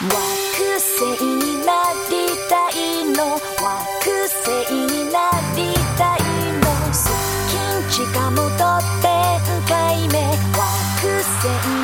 惑星になりたいの。惑星になりたいの。好きんちかもとってんかいめ。惑星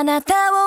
あなたを